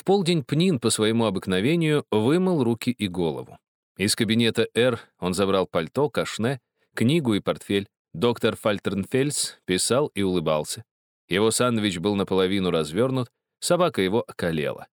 в полдень Пнин по своему обыкновению вымыл руки и голову. Из кабинета «Р» он забрал пальто, кашне, книгу и портфель. Доктор Фальтернфельс писал и улыбался. Его сандвич был наполовину развернут, собака его околела.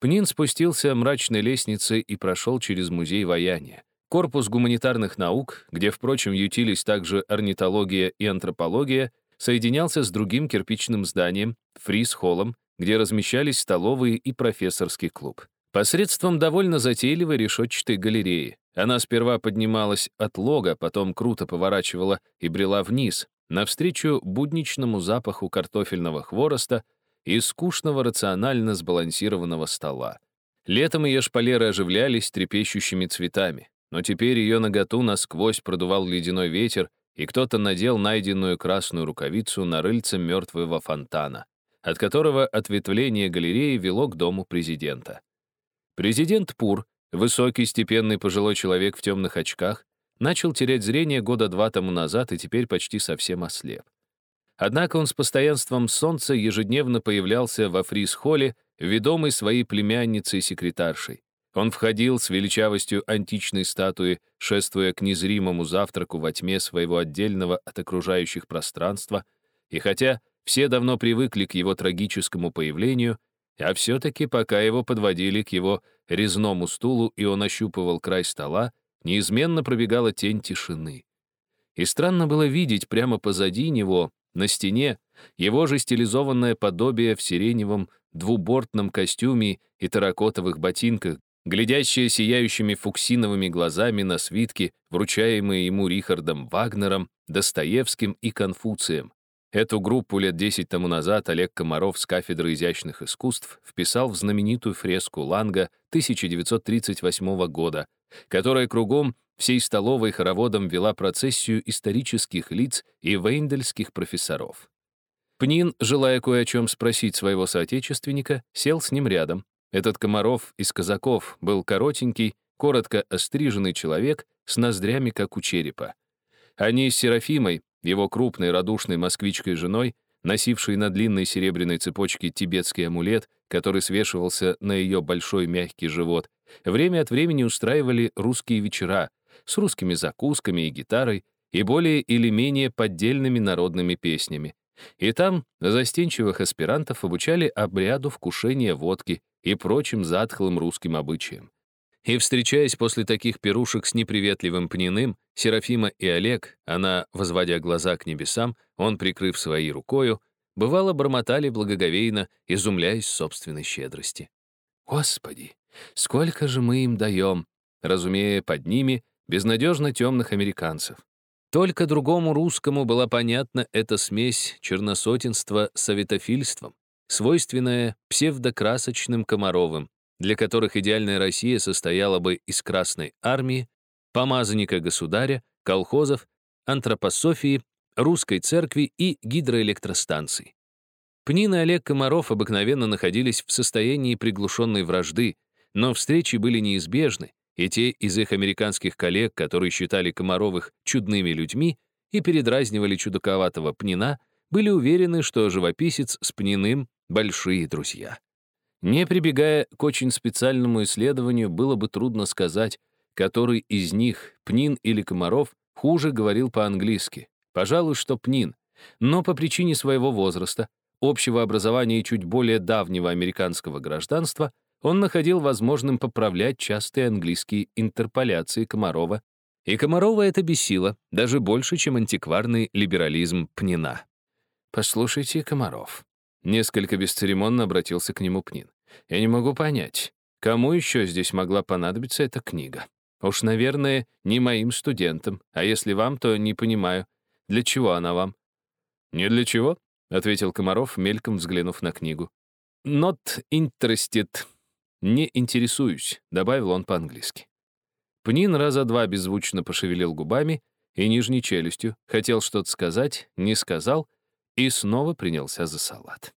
Пнин спустился мрачной лестницей и прошел через музей ваяния. Корпус гуманитарных наук, где, впрочем, ютились также орнитология и антропология, соединялся с другим кирпичным зданием, фриз-холлом, где размещались столовые и профессорский клуб. Посредством довольно затейливой решетчатой галереи. Она сперва поднималась от лога, потом круто поворачивала и брела вниз, навстречу будничному запаху картофельного хвороста и скучного рационально сбалансированного стола. Летом ее шпалеры оживлялись трепещущими цветами, но теперь ее наготу насквозь продувал ледяной ветер, и кто-то надел найденную красную рукавицу на рыльце мертвого фонтана от которого ответвление галереи вело к дому президента. Президент Пур, высокий, степенный пожилой человек в темных очках, начал терять зрение года два тому назад и теперь почти совсем ослеп. Однако он с постоянством солнца ежедневно появлялся во фриз-холле, ведомый своей племянницей и секретаршей. Он входил с величавостью античной статуи, шествуя к незримому завтраку во тьме своего отдельного от окружающих пространства, и хотя все давно привыкли к его трагическому появлению, а все-таки пока его подводили к его резному стулу, и он ощупывал край стола, неизменно пробегала тень тишины. И странно было видеть прямо позади него, на стене, его же стилизованное подобие в сиреневом двубортном костюме и терракотовых ботинках, глядящее сияющими фуксиновыми глазами на свитки, вручаемые ему Рихардом Вагнером, Достоевским и Конфуцием. Эту группу лет 10 тому назад Олег Комаров с кафедры изящных искусств вписал в знаменитую фреску Ланга 1938 года, которая кругом всей столовой хороводом вела процессию исторических лиц и вейндельских профессоров. Пнин, желая кое о чем спросить своего соотечественника, сел с ним рядом. Этот Комаров из казаков был коротенький, коротко остриженный человек с ноздрями, как у черепа. Они с Серафимой, его крупной радушной москвичкой женой, носившей на длинной серебряной цепочке тибетский амулет, который свешивался на ее большой мягкий живот, время от времени устраивали русские вечера с русскими закусками и гитарой и более или менее поддельными народными песнями. И там застенчивых аспирантов обучали обряду вкушения водки и прочим затхлым русским обычаям. И, встречаясь после таких пирушек с неприветливым Пниным, Серафима и Олег, она, возводя глаза к небесам, он, прикрыв своей рукою, бывало бормотали благоговейно, изумляясь собственной щедрости. «Господи, сколько же мы им даем!» разумея под ними безнадежно темных американцев. Только другому русскому была понятна эта смесь черносотенства с аветофильством, свойственная псевдокрасочным Комаровым, для которых идеальная Россия состояла бы из Красной Армии, помазанника государя, колхозов, антропософии, русской церкви и гидроэлектростанций. Пнин и Олег Комаров обыкновенно находились в состоянии приглушенной вражды, но встречи были неизбежны, и те из их американских коллег, которые считали Комаровых чудными людьми и передразнивали чудаковатого Пнина, были уверены, что живописец с Пниным — большие друзья. Не прибегая к очень специальному исследованию, было бы трудно сказать, который из них, Пнин или Комаров, хуже говорил по-английски. Пожалуй, что Пнин. Но по причине своего возраста, общего образования и чуть более давнего американского гражданства, он находил возможным поправлять частые английские интерполяции Комарова, и Комарова это бесило, даже больше, чем антикварный либерализм Пнина. «Послушайте, Комаров», Несколько бесцеремонно обратился к нему Пнин. «Я не могу понять, кому еще здесь могла понадобиться эта книга? Уж, наверное, не моим студентам, а если вам, то не понимаю, для чего она вам?» «Не для чего», — ответил Комаров, мельком взглянув на книгу. «Not interested». «Не интересуюсь», — добавил он по-английски. Пнин раза два беззвучно пошевелил губами и нижней челюстью, хотел что-то сказать, не сказал и снова принялся за салат.